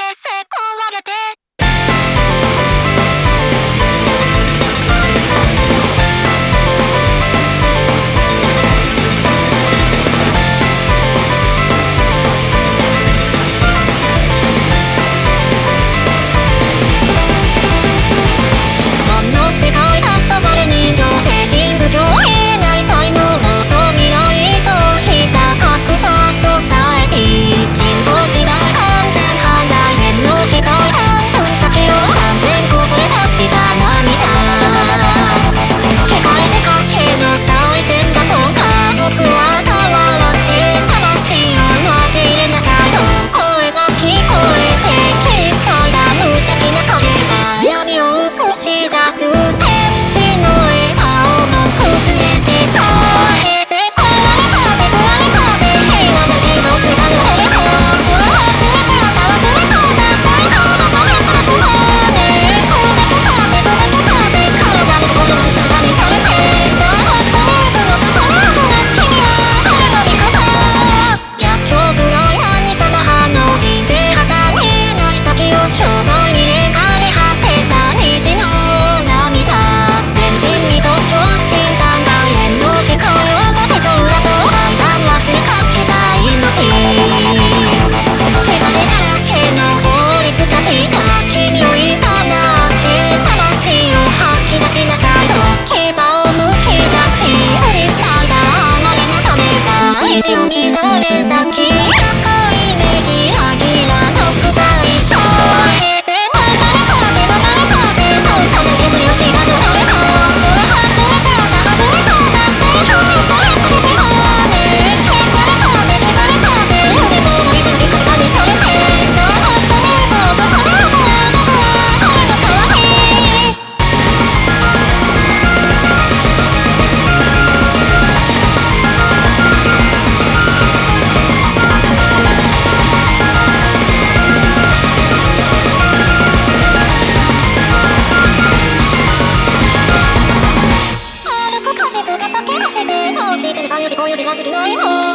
平成壊れて。Oh.